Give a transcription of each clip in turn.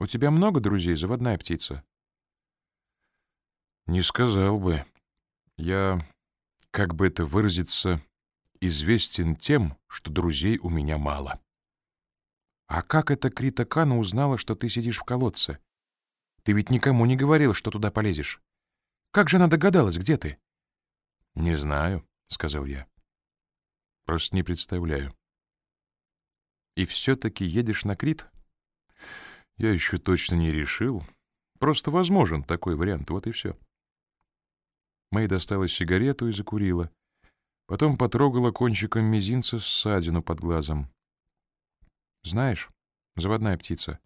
У тебя много друзей, заводная птица? Не сказал бы. Я, как бы это выразиться, известен тем, что друзей у меня мало. А как эта Крита Кана узнала, что ты сидишь в колодце? Ты ведь никому не говорил, что туда полезешь. Как же она догадалась, где ты? — Не знаю, — сказал я. — Просто не представляю. — И все-таки едешь на Крит? — Я еще точно не решил. Просто возможен такой вариант, вот и все. Мэй достала сигарету и закурила. Потом потрогала кончиком мизинца ссадину под глазом. «Знаешь, заводная птица,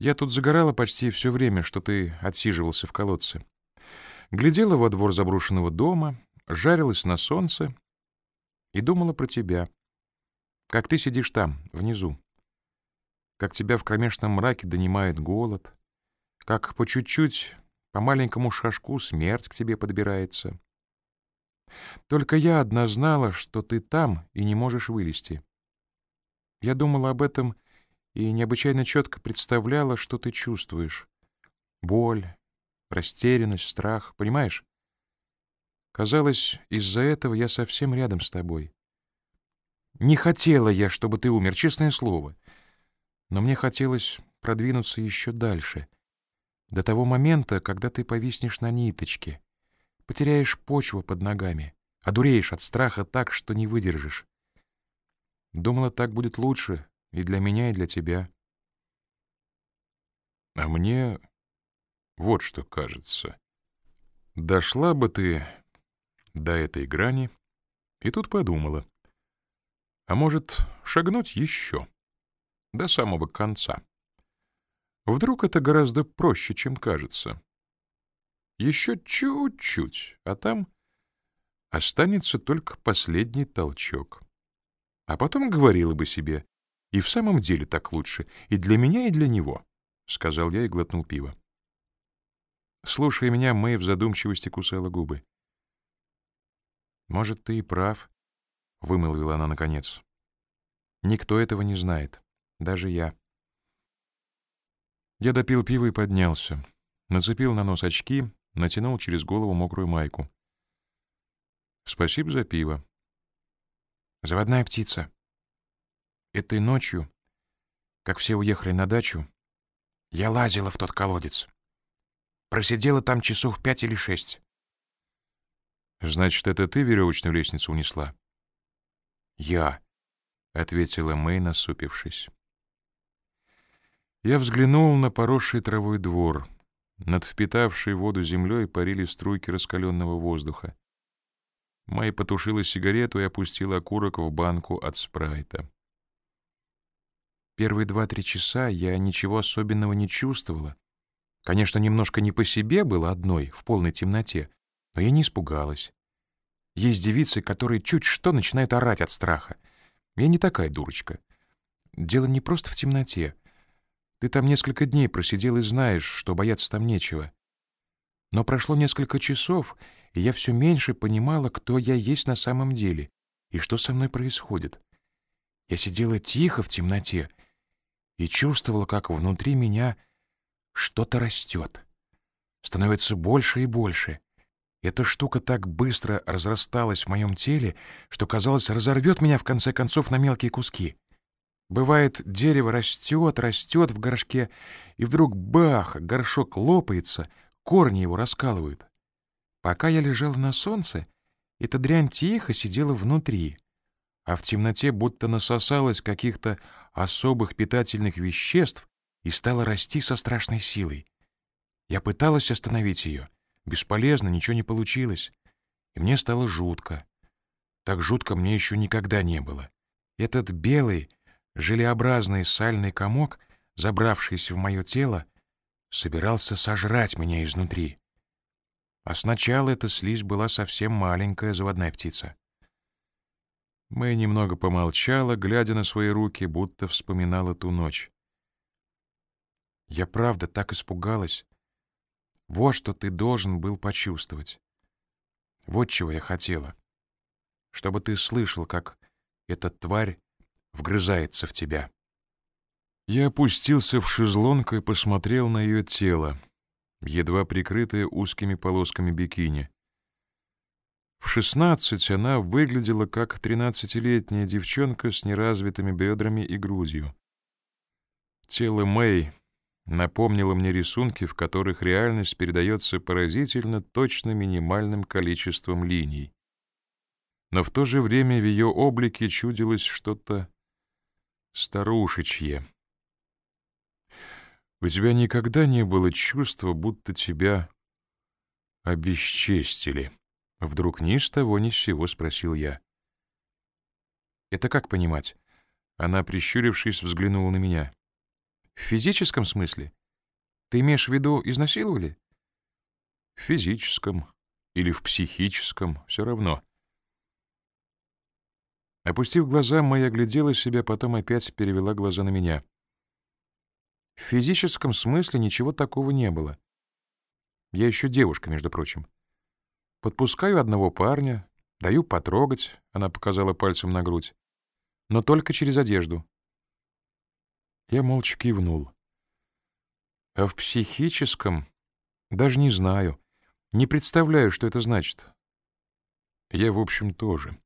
я тут загорала почти все время, что ты отсиживался в колодце. Глядела во двор заброшенного дома, жарилась на солнце и думала про тебя. Как ты сидишь там, внизу. Как тебя в кромешном мраке донимает голод. Как по чуть-чуть, по маленькому шажку смерть к тебе подбирается. Только я одна знала, что ты там и не можешь вылезти. Я думала об этом и необычайно четко представляла, что ты чувствуешь. Боль, растерянность, страх, понимаешь? Казалось, из-за этого я совсем рядом с тобой. Не хотела я, чтобы ты умер, честное слово. Но мне хотелось продвинуться еще дальше, до того момента, когда ты повиснешь на ниточке, потеряешь почву под ногами, одуреешь от страха так, что не выдержишь. Думала, так будет лучше и для меня, и для тебя. А мне вот что кажется. Дошла бы ты до этой грани, и тут подумала. А может, шагнуть еще, до самого конца. Вдруг это гораздо проще, чем кажется. Еще чуть-чуть, а там останется только последний толчок. А потом говорила бы себе, и в самом деле так лучше, и для меня, и для него, — сказал я и глотнул пиво. Слушая меня, Мэй в задумчивости кусала губы. «Может, ты и прав», — вымолвила она наконец. «Никто этого не знает, даже я». Я допил пиво и поднялся, нацепил на нос очки, натянул через голову мокрую майку. «Спасибо за пиво». «Заводная птица. Этой ночью, как все уехали на дачу, я лазила в тот колодец». Просидела там часов пять или шесть. «Значит, это ты веревочную лестницу унесла?» «Я», — ответила Мэй, насупившись. Я взглянул на поросший травой двор. Над впитавшей воду землей парили струйки раскаленного воздуха. Мэй потушила сигарету и опустила окурок в банку от спрайта. Первые два-три часа я ничего особенного не чувствовала, Конечно, немножко не по себе было одной, в полной темноте, но я не испугалась. Есть девицы, которые чуть что начинают орать от страха. Я не такая дурочка. Дело не просто в темноте. Ты там несколько дней просидел и знаешь, что бояться там нечего. Но прошло несколько часов, и я все меньше понимала, кто я есть на самом деле и что со мной происходит. Я сидела тихо в темноте и чувствовала, как внутри меня что-то растет. Становится больше и больше. Эта штука так быстро разрасталась в моем теле, что, казалось, разорвет меня в конце концов на мелкие куски. Бывает, дерево растет, растет в горшке, и вдруг бах, горшок лопается, корни его раскалывают. Пока я лежала на солнце, эта дрянь тихо сидела внутри, а в темноте будто насосалась каких-то особых питательных веществ и стала расти со страшной силой. Я пыталась остановить ее. Бесполезно, ничего не получилось. И мне стало жутко. Так жутко мне еще никогда не было. Этот белый, желеобразный сальный комок, забравшийся в мое тело, собирался сожрать меня изнутри. А сначала эта слизь была совсем маленькая заводная птица. Мэй немного помолчала, глядя на свои руки, будто вспоминала ту ночь. Я правда так испугалась. Вот что ты должен был почувствовать. Вот чего я хотела. Чтобы ты слышал, как эта тварь вгрызается в тебя. Я опустился в шезлонг и посмотрел на ее тело, едва прикрытое узкими полосками бикини. В шестнадцать она выглядела как тринадцатилетняя девчонка с неразвитыми бедрами и грудью. Тело Мэй напомнило мне рисунки, в которых реальность передается поразительно точно минимальным количеством линий. Но в то же время в ее облике чудилось что-то старушечье. У тебя никогда не было чувства, будто тебя обесчестили? Вдруг ни с того ни с сего спросил я. Это как понимать? Она, прищурившись, взглянула на меня. В физическом смысле? Ты имеешь в виду изнасиловали? В физическом или в психическом, все равно. Опустив глаза, Майя глядела себя, потом опять перевела глаза на меня. В физическом смысле ничего такого не было. Я еще девушка, между прочим. Подпускаю одного парня, даю потрогать, она показала пальцем на грудь, но только через одежду. Я молча кивнул. А в психическом даже не знаю, не представляю, что это значит. Я, в общем, тоже.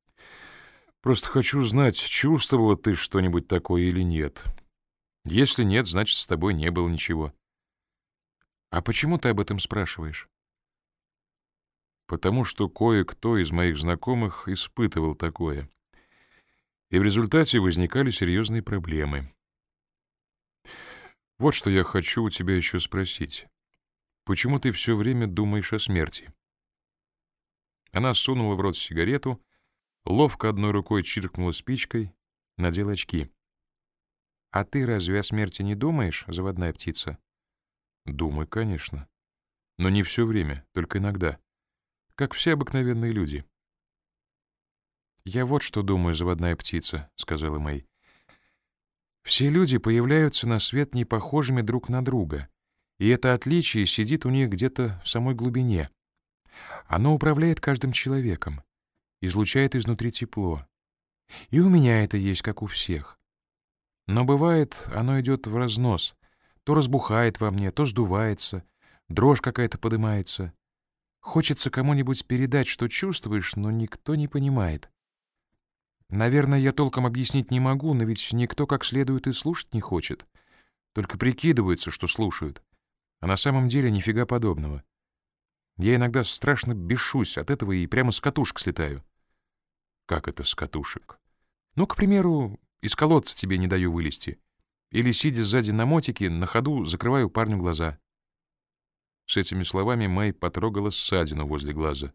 Просто хочу знать, чувствовала ты что-нибудь такое или нет. Если нет, значит, с тобой не было ничего. А почему ты об этом спрашиваешь? Потому что кое-кто из моих знакомых испытывал такое. И в результате возникали серьезные проблемы. Вот что я хочу у тебя еще спросить. Почему ты все время думаешь о смерти? Она сунула в рот сигарету, ловко одной рукой чиркнула спичкой, надела очки. «А ты разве о смерти не думаешь, заводная птица?» «Думаю, конечно. Но не все время, только иногда. Как все обыкновенные люди». «Я вот что думаю, заводная птица», — сказала Мэй. «Все люди появляются на свет не похожими друг на друга, и это отличие сидит у них где-то в самой глубине. Оно управляет каждым человеком, излучает изнутри тепло. И у меня это есть, как у всех. Но бывает, оно идет в разнос. То разбухает во мне, то сдувается, дрожь какая-то поднимается. Хочется кому-нибудь передать, что чувствуешь, но никто не понимает. Наверное, я толком объяснить не могу, но ведь никто как следует и слушать не хочет. Только прикидываются, что слушают. А на самом деле нифига подобного. Я иногда страшно бешусь от этого и прямо с катушек слетаю. Как это с катушек? Ну, к примеру, из колодца тебе не даю вылезти. Или, сидя сзади на мотике, на ходу закрываю парню глаза. С этими словами Мэй потрогала ссадину возле глаза.